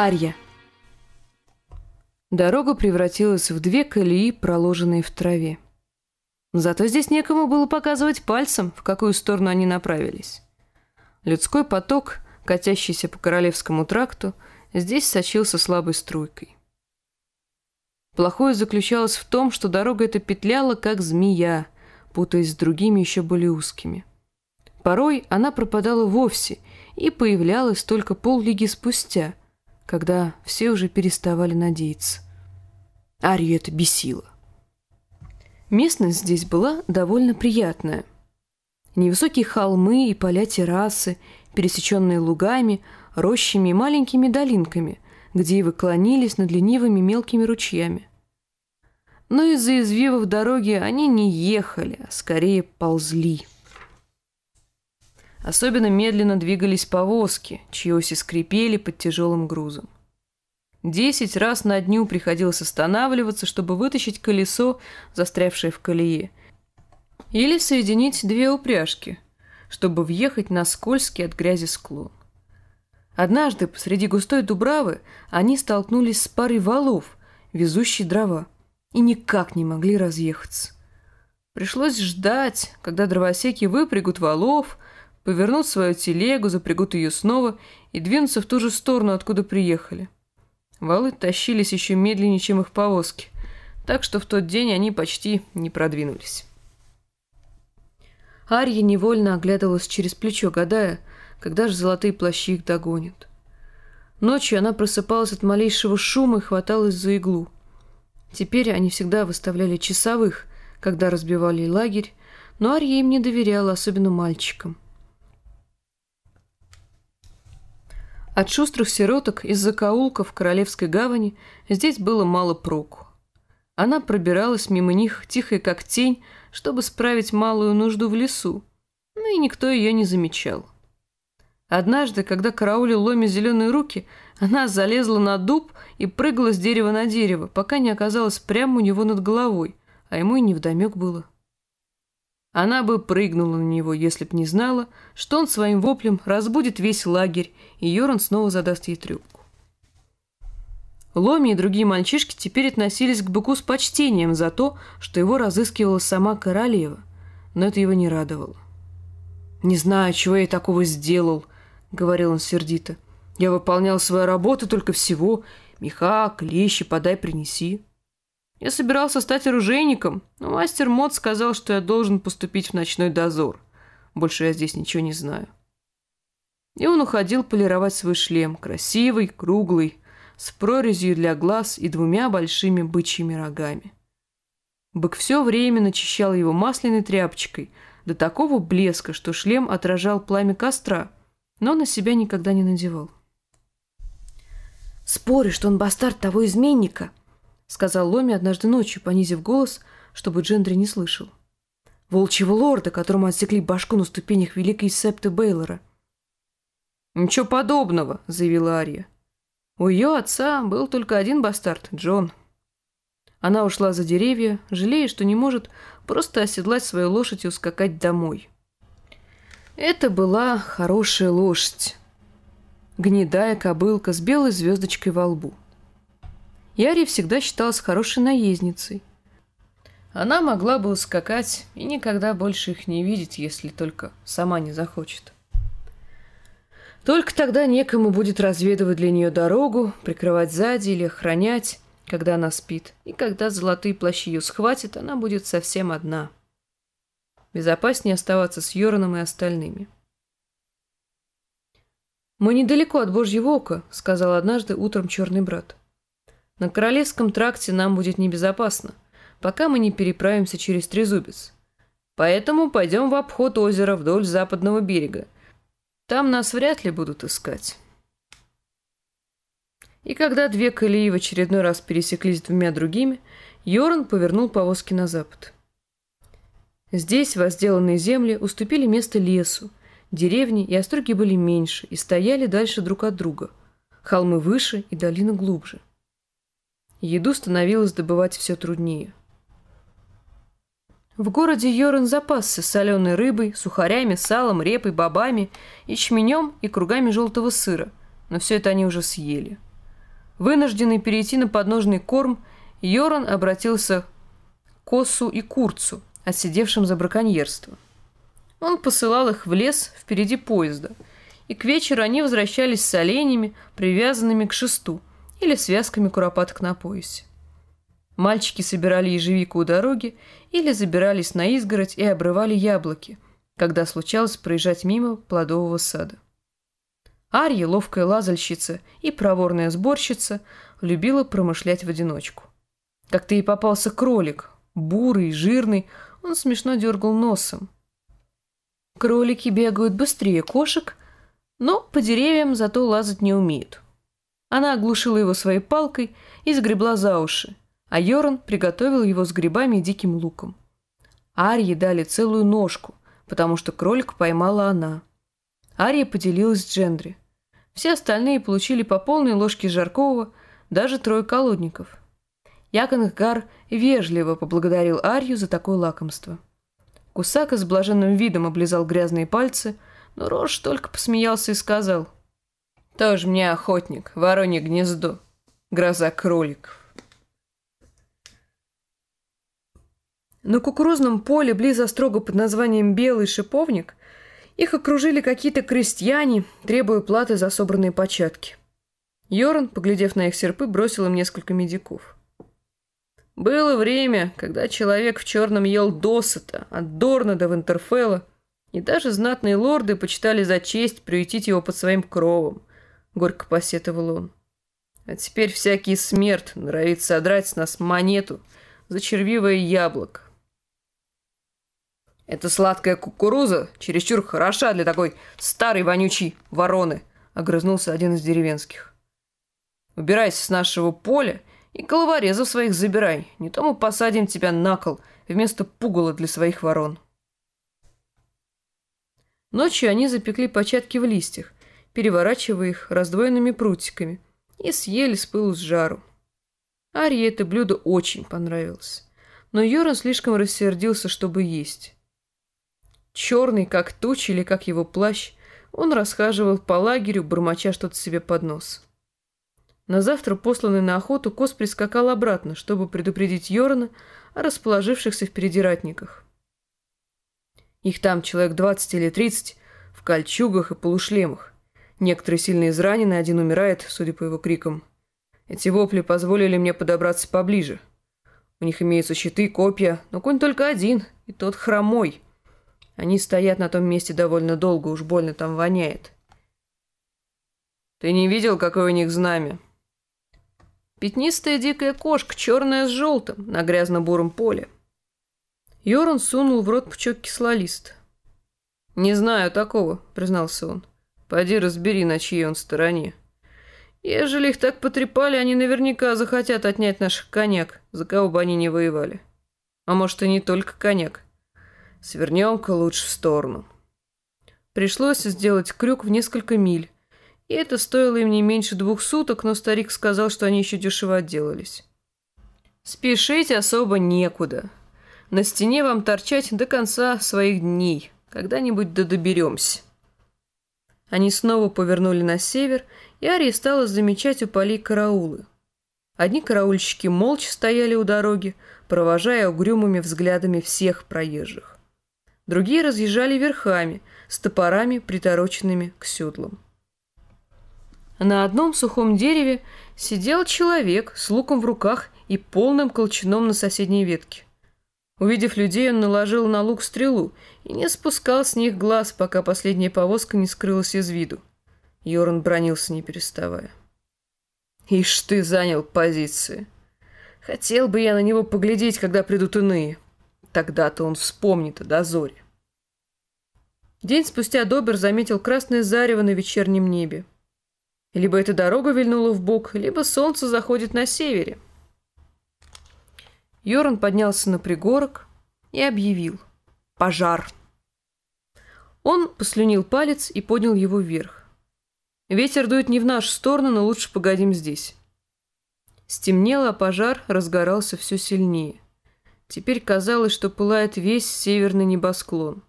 Арья. Дорога превратилась в две колеи, проложенные в траве. Зато здесь некому было показывать пальцем, в какую сторону они направились. Людской поток, катящийся по Королевскому тракту, здесь сочился слабой струйкой. Плохое заключалось в том, что дорога эта петляла, как змея, путаясь с другими еще более узкими. Порой она пропадала вовсе и появлялась только поллиги спустя – когда все уже переставали надеяться. Арию это бесило. Местность здесь была довольно приятная. Невысокие холмы и поля террасы, пересеченные лугами, рощами и маленькими долинками, где ивы клонились над ленивыми мелкими ручьями. Но из-за извивов дороги они не ехали, а скорее ползли. Особенно медленно двигались повозки, чьи оси скрипели под тяжелым грузом. Десять раз на дню приходилось останавливаться, чтобы вытащить колесо, застрявшее в колее, или соединить две упряжки, чтобы въехать на скользкий от грязи склон. Однажды посреди густой дубравы они столкнулись с парой валов, везущей дрова, и никак не могли разъехаться. Пришлось ждать, когда дровосеки выпрягут валов, повернут свою телегу, запрягут ее снова и двинутся в ту же сторону, откуда приехали. Валы тащились еще медленнее, чем их повозки, так что в тот день они почти не продвинулись. Арья невольно оглядывалась через плечо, гадая, когда же золотые плащи их догонят. Ночью она просыпалась от малейшего шума и хваталась за иглу. Теперь они всегда выставляли часовых, когда разбивали лагерь, но Арья им не доверяла, особенно мальчикам. От шустрых сироток из закоулков Королевской гавани здесь было мало проку. Она пробиралась мимо них, тихая как тень, чтобы справить малую нужду в лесу, но и никто ее не замечал. Однажды, когда караулил Ломе зеленые руки, она залезла на дуб и прыгала с дерева на дерево, пока не оказалась прямо у него над головой, а ему и невдомек было. Она бы прыгнула на него, если б не знала, что он своим воплем разбудит весь лагерь, и Йоран снова задаст ей трюбку. Ломи и другие мальчишки теперь относились к быку с почтением за то, что его разыскивала сама королева, но это его не радовало. «Не знаю, чего я такого сделал», — говорил он сердито. «Я выполнял свою работу только всего. Меха, клещи, подай, принеси». Я собирался стать оружейником, но мастер Мод сказал, что я должен поступить в ночной дозор. Больше я здесь ничего не знаю. И он уходил полировать свой шлем, красивый, круглый, с прорезью для глаз и двумя большими бычьими рогами. Бык все время начищал его масляной тряпочкой до такого блеска, что шлем отражал пламя костра, но на себя никогда не надевал. «Спорю, что он бастард того изменника», сказал Ломи однажды ночью, понизив голос, чтобы Джендри не слышал. Волчьего лорда, которому отсекли башку на ступенях великой септы Бейлора. «Ничего подобного», — заявила Ария. У ее отца был только один бастард — Джон. Она ушла за деревья, жалея, что не может просто оседлать свою лошадь и ускакать домой. Это была хорошая лошадь. Гнедая кобылка с белой звездочкой во лбу. Яри всегда считалась хорошей наездницей. Она могла бы ускакать и никогда больше их не видеть, если только сама не захочет. Только тогда некому будет разведывать для нее дорогу, прикрывать сзади или охранять, когда она спит. И когда золотые плащи ее схватят, она будет совсем одна. Безопаснее оставаться с Йораном и остальными. «Мы недалеко от Божьего ока», — сказал однажды утром черный брат. На Королевском тракте нам будет небезопасно, пока мы не переправимся через Трезубец. Поэтому пойдем в обход озера вдоль западного берега. Там нас вряд ли будут искать. И когда две колеи в очередной раз пересеклись двумя другими, Йоран повернул повозки на запад. Здесь возделанные земли уступили место лесу, деревни и остроги были меньше и стояли дальше друг от друга, холмы выше и долины глубже. Еду становилось добывать все труднее. В городе Йорен запасся соленой рыбой, сухарями, салом, репой, бобами, ячменем и кругами желтого сыра, но все это они уже съели. Вынужденный перейти на подножный корм, Йоран обратился к Осу и Курцу, отсидевшим за браконьерство. Он посылал их в лес впереди поезда, и к вечеру они возвращались с оленями, привязанными к шесту, или связками куропаток на поясе. Мальчики собирали ежевику у дороги или забирались на изгородь и обрывали яблоки, когда случалось проезжать мимо плодового сада. Арья, ловкая лазальщица и проворная сборщица, любила промышлять в одиночку. Как-то ей попался кролик, бурый, жирный, он смешно дергал носом. Кролики бегают быстрее кошек, но по деревьям зато лазать не умеют. Она оглушила его своей палкой и сгребла за уши, а Йоран приготовил его с грибами и диким луком. Арье дали целую ножку, потому что кролик поймала она. Ария поделилась с Джендри. Все остальные получили по полной ложке жаркого, даже трое колодников. Яконгар вежливо поблагодарил Арию за такое лакомство. Кусака с блаженным видом облизал грязные пальцы, но Рош только посмеялся и сказал. «Тоже мне охотник, воронье гнездо, гроза кроликов». На кукурузном поле, близ строго под названием «Белый шиповник», их окружили какие-то крестьяне, требуя платы за собранные початки. Йоран, поглядев на их серпы, бросил им несколько медиков. Было время, когда человек в черном ел досыта, от Дорна до Винтерфелла, и даже знатные лорды почитали за честь приютить его под своим кровом, — горько посетовал он. А теперь всякий смерть норовит содрать с нас монету за червивое яблоко. «Эта сладкая кукуруза чересчур хороша для такой старой вонючей вороны», — огрызнулся один из деревенских. «Убирайся с нашего поля и головорезов своих забирай, не то мы посадим тебя на кол вместо пугала для своих ворон». Ночью они запекли початки в листьях, переворачивая их раздвоенными прутиками, и съели с пылу с жару. Арье это блюдо очень понравилось, но Йоран слишком рассердился, чтобы есть. Черный, как тучи или как его плащ, он расхаживал по лагерю, бормоча что-то себе под нос. На завтра, посланный на охоту, Кос прискакал обратно, чтобы предупредить Йорна о расположившихся впереди ратниках. Их там человек двадцать или тридцать, в кольчугах и полушлемах. Некоторые сильно изранены, один умирает, судя по его крикам. Эти вопли позволили мне подобраться поближе. У них имеются щиты, копья, но конь только один, и тот хромой. Они стоят на том месте довольно долго, уж больно там воняет. Ты не видел, какое у них знамя? Пятнистая дикая кошка, черная с желтым, на грязно-буром поле. Йоран сунул в рот пучок кислолиста. «Не знаю такого», — признался он. «Пойди разбери, на чьей он стороне. Ежели их так потрепали, они наверняка захотят отнять наших коняк, за кого бы они не воевали. А может, и не только коняк. Свернем-ка лучше в сторону. Пришлось сделать крюк в несколько миль. И это стоило им не меньше двух суток, но старик сказал, что они еще дешево отделались. Спешить особо некуда. На стене вам торчать до конца своих дней. Когда-нибудь да доберемся. Они снова повернули на север, и Ария стала замечать у полей караулы. Одни караульщики молча стояли у дороги, провожая угрюмыми взглядами всех проезжих другие разъезжали верхами, с топорами, притороченными к седлам. На одном сухом дереве сидел человек с луком в руках и полным колчаном на соседней ветке. Увидев людей, он наложил на лук стрелу и не спускал с них глаз, пока последняя повозка не скрылась из виду. Йоран бронился, не переставая. «Ишь ты занял позиции! Хотел бы я на него поглядеть, когда придут иные!» Тогда-то он вспомнит о дозоре. День спустя Добер заметил красное зарево на вечернем небе. Либо эта дорога вильнула в бок, либо солнце заходит на севере. Йоран поднялся на пригорок и объявил «Пожар!». Он послюнил палец и поднял его вверх. Ветер дует не в нашу сторону, но лучше погодим здесь. Стемнело, а пожар разгорался все сильнее. Теперь казалось, что пылает весь северный небосклон.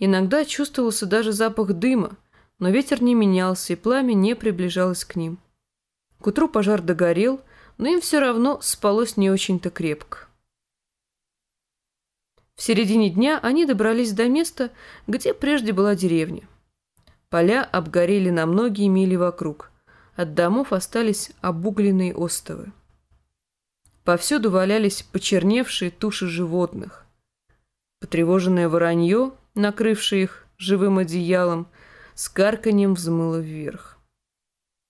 Иногда чувствовался даже запах дыма, но ветер не менялся, и пламя не приближалось к ним. К утру пожар догорел, но им все равно спалось не очень-то крепко. В середине дня они добрались до места, где прежде была деревня. Поля обгорели на многие мили вокруг. От домов остались обугленные остовы. Повсюду валялись почерневшие туши животных. Потревоженное воронье, накрывшее их живым одеялом, с карканьем взмыло вверх.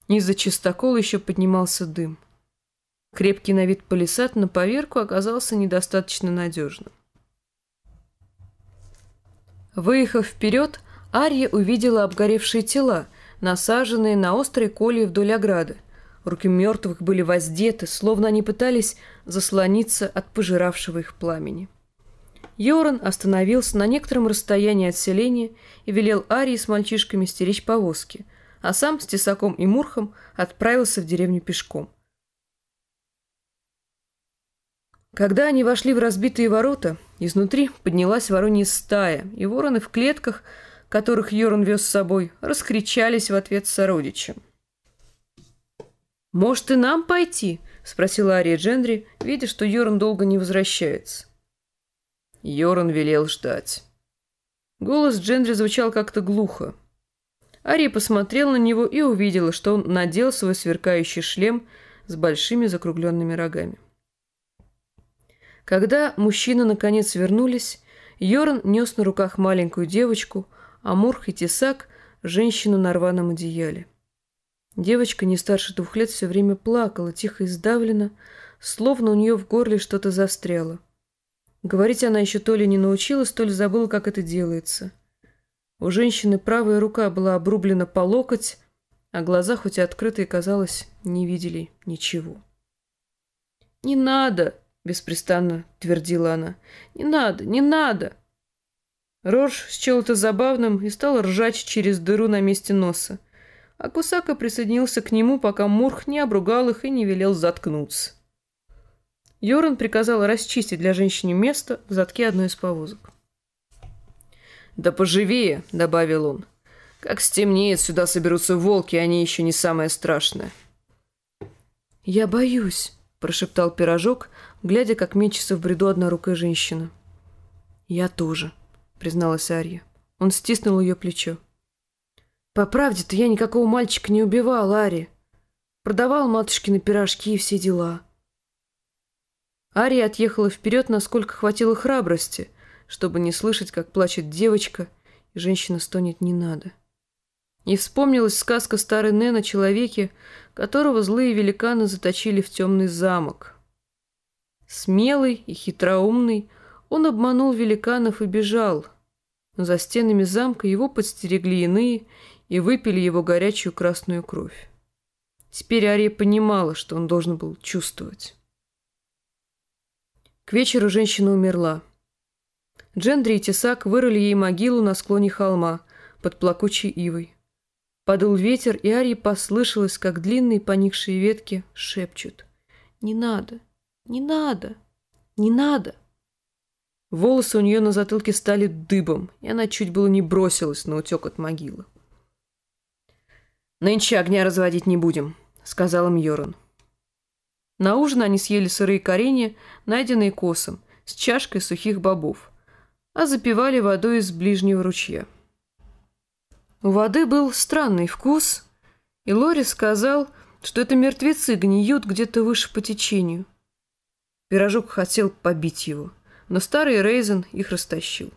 Из-за чистокола еще поднимался дым. Крепкий на вид палисад на поверку оказался недостаточно надежным. Выехав вперед, Ария увидела обгоревшие тела, насаженные на острые колья вдоль ограды. Руки мертвых были воздеты, словно они пытались заслониться от пожиравшего их пламени. Йоран остановился на некотором расстоянии от селения и велел Арии с мальчишками стеречь повозки, а сам с Тесаком и Мурхом отправился в деревню пешком. Когда они вошли в разбитые ворота, изнутри поднялась воронья стая, и вороны в клетках, которых Йоран вез с собой, раскричались в ответ сородичам. «Может, и нам пойти?» — спросила Ария Джендри, видя, что Йоран долго не возвращается. Йоран велел ждать. Голос Джендри звучал как-то глухо. Ария посмотрела на него и увидела, что он надел свой сверкающий шлем с большими закругленными рогами. Когда мужчины наконец вернулись, Йоран нес на руках маленькую девочку, а Мурх и Тесак – женщину на рваном одеяле. Девочка не старше двух лет все время плакала, тихо и сдавленно, словно у нее в горле что-то застряло. Говорить она еще то ли не научилась, то ли забыла, как это делается. У женщины правая рука была обрублена по локоть, а глаза, хоть и открытые, казалось, не видели ничего. «Не надо!» — беспрестанно твердила она. «Не надо, не надо!» Рож счел это забавным и стал ржать через дыру на месте носа. А Кусака присоединился к нему, пока Мурх не обругал их и не велел заткнуться. Йоран приказал расчистить для женщины место в задке одной из повозок. «Да поживее», — добавил он. «Как стемнеет, сюда соберутся волки, они еще не самое страшное». «Я боюсь», — прошептал пирожок, глядя, как мечется в бреду однорукая женщина. «Я тоже», — призналась Арья. Он стиснул ее плечо. «По правде-то я никакого мальчика не убивал, Ари. Продавал матушкины пирожки и все дела». Ария отъехала вперед, насколько хватило храбрости, чтобы не слышать, как плачет девочка, и женщина стонет «не надо». И вспомнилась сказка старой Нэн о человеке, которого злые великаны заточили в темный замок. Смелый и хитроумный, он обманул великанов и бежал. За стенами замка его подстерегли иные и выпили его горячую красную кровь. Теперь Ария понимала, что он должен был чувствовать. К вечеру женщина умерла. Джендри и Тесак вырыли ей могилу на склоне холма под плакучей ивой. Подул ветер, и Арии послышалось, как длинные поникшие ветки шепчут. «Не надо, не надо! Не надо!» Волосы у нее на затылке стали дыбом, и она чуть было не бросилась на утек от могилы. «Нынче огня разводить не будем», — сказал им Йоран. На ужин они съели сырые коренья, найденные косом, с чашкой сухих бобов, а запивали водой из ближнего ручья. У воды был странный вкус, и Лори сказал, что это мертвецы гниют где-то выше по течению. Пирожок хотел побить его, но старый Рейзен их растащил.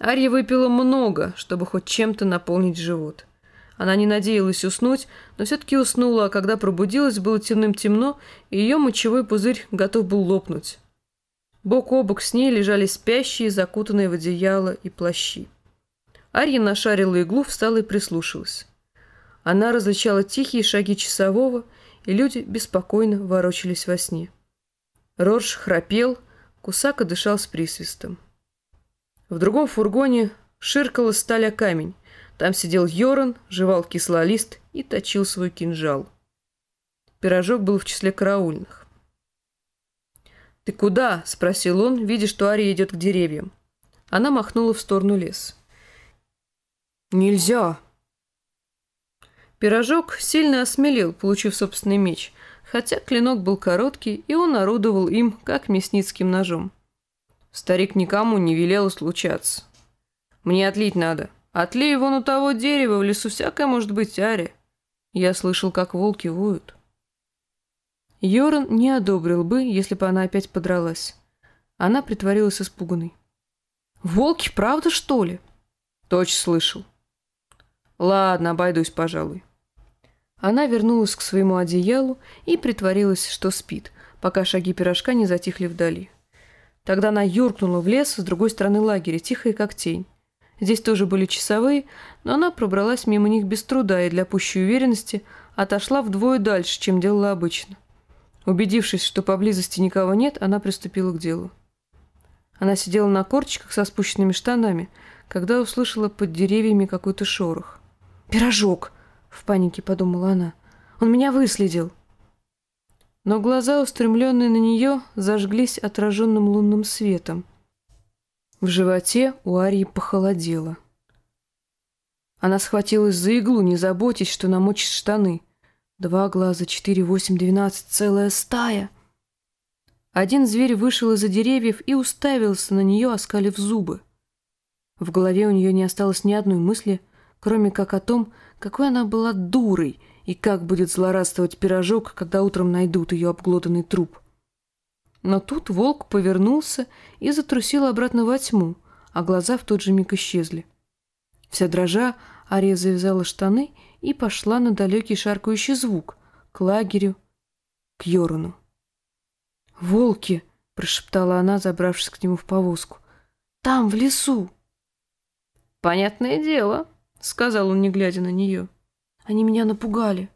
Арья выпила много, чтобы хоть чем-то наполнить живот. Она не надеялась уснуть, но все-таки уснула, а когда пробудилась, было темным-темно, и ее мочевой пузырь готов был лопнуть. Бок о бок с ней лежали спящие, закутанные в одеяло и плащи. Арья нашарила иглу, встала и прислушалась. Она различала тихие шаги часового, и люди беспокойно ворочались во сне. Рорж храпел, Кусака дышал с присвистом. В другом фургоне ширкала сталь о камень. Там сидел Йоран, жевал кислолист и точил свой кинжал. Пирожок был в числе караульных. «Ты куда?» – спросил он, видя, что Ария идет к деревьям. Она махнула в сторону леса. «Нельзя!» Пирожок сильно осмелел, получив собственный меч, хотя клинок был короткий, и он орудовал им, как мясницким ножом. Старик никому не велел случаться. «Мне отлить надо. Отлей вон у того дерева, в лесу всякое может быть, Ари». Я слышал, как волки воют. Йоран не одобрил бы, если бы она опять подралась. Она притворилась испуганной. «Волки, правда, что ли?» «Точно слышал». «Ладно, обойдусь, пожалуй». Она вернулась к своему одеялу и притворилась, что спит, пока шаги пирожка не затихли вдали. Тогда она юркнула в лес с другой стороны лагеря, тихая как тень. Здесь тоже были часовые, но она пробралась мимо них без труда и для пущей уверенности отошла вдвое дальше, чем делала обычно. Убедившись, что поблизости никого нет, она приступила к делу. Она сидела на корчиках со спущенными штанами, когда услышала под деревьями какой-то шорох. «Пирожок!» — в панике подумала она. «Он меня выследил!» Но глаза, устремленные на нее, зажглись отраженным лунным светом. В животе у Арии похолодело. Она схватилась за иглу, не заботясь, что намочит штаны. Два глаза, четыре, восемь, двенадцать, целая стая. Один зверь вышел из-за деревьев и уставился на нее, оскалив зубы. В голове у нее не осталось ни одной мысли, кроме как о том, какой она была дурой и как будет злорадствовать пирожок, когда утром найдут ее обглоданный труп. Но тут волк повернулся и затрусил обратно во тьму, а глаза в тот же миг исчезли. Вся дрожа, Ария завязала штаны и пошла на далекий шаркающий звук, к лагерю, к Йорану. «Волки!» — прошептала она, забравшись к нему в повозку. «Там, в лесу!» «Понятное дело», — сказал он, не глядя на нее. «Они меня напугали».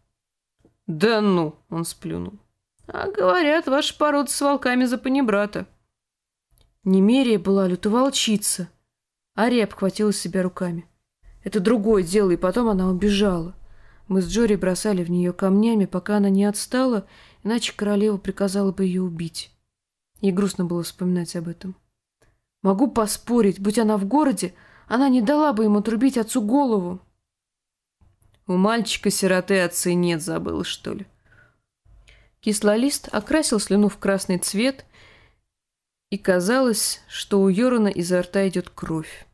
«Да ну!» — он сплюнул. «А говорят, ваша порода с волками за панибрата». Немерия была лютоволчица. Ария обхватила себя руками. Это другое дело, и потом она убежала. Мы с Джори бросали в нее камнями, пока она не отстала, иначе королева приказала бы ее убить. Ей грустно было вспоминать об этом. Могу поспорить, будь она в городе, она не дала бы ему отрубить отцу голову. У мальчика-сироты отцы нет, забыл, что ли? Кислолист окрасил слюну в красный цвет, и казалось, что у Йорона изо рта идет кровь.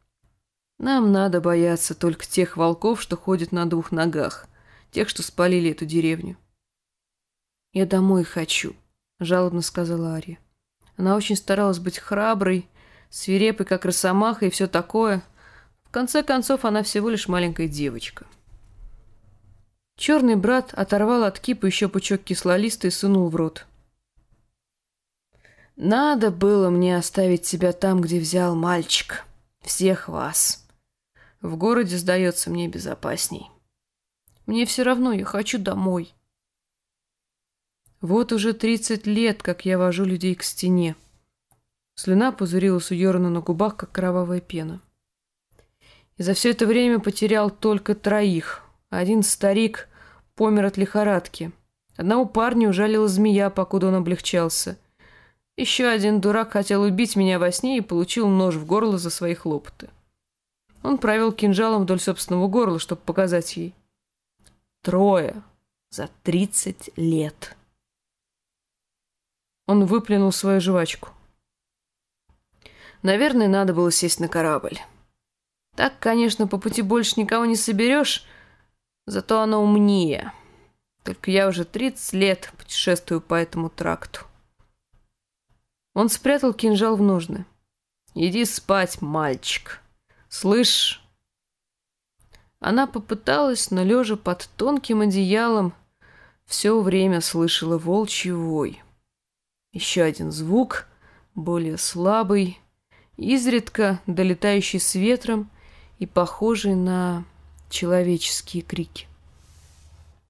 Нам надо бояться только тех волков, что ходят на двух ногах, тех, что спалили эту деревню. «Я домой хочу», — жалобно сказала Ария. Она очень старалась быть храброй, свирепой, как росомаха и все такое. В конце концов, она всего лишь маленькая девочка. Черный брат оторвал от кипа еще пучок кислолиста и сунул в рот. «Надо было мне оставить тебя там, где взял мальчик. Всех вас». В городе, сдается, мне безопасней. Мне все равно, я хочу домой. Вот уже тридцать лет, как я вожу людей к стене. Слюна пузырилась у Йорна на губах, как кровавая пена. И за все это время потерял только троих. Один старик помер от лихорадки. Одного парня ужалила змея, покуда он облегчался. Еще один дурак хотел убить меня во сне и получил нож в горло за свои хлопоты. Он провел кинжалом вдоль собственного горла, чтобы показать ей. Трое за тридцать лет. Он выплюнул свою жвачку. Наверное, надо было сесть на корабль. Так, конечно, по пути больше никого не соберешь, зато она умнее. Только я уже тридцать лет путешествую по этому тракту. Он спрятал кинжал в ножны. «Иди спать, мальчик». Слышь?» Она попыталась, но лежа под тонким одеялом, все время слышала волчий вой. Еще один звук, более слабый, изредка долетающий с ветром и похожий на человеческие крики.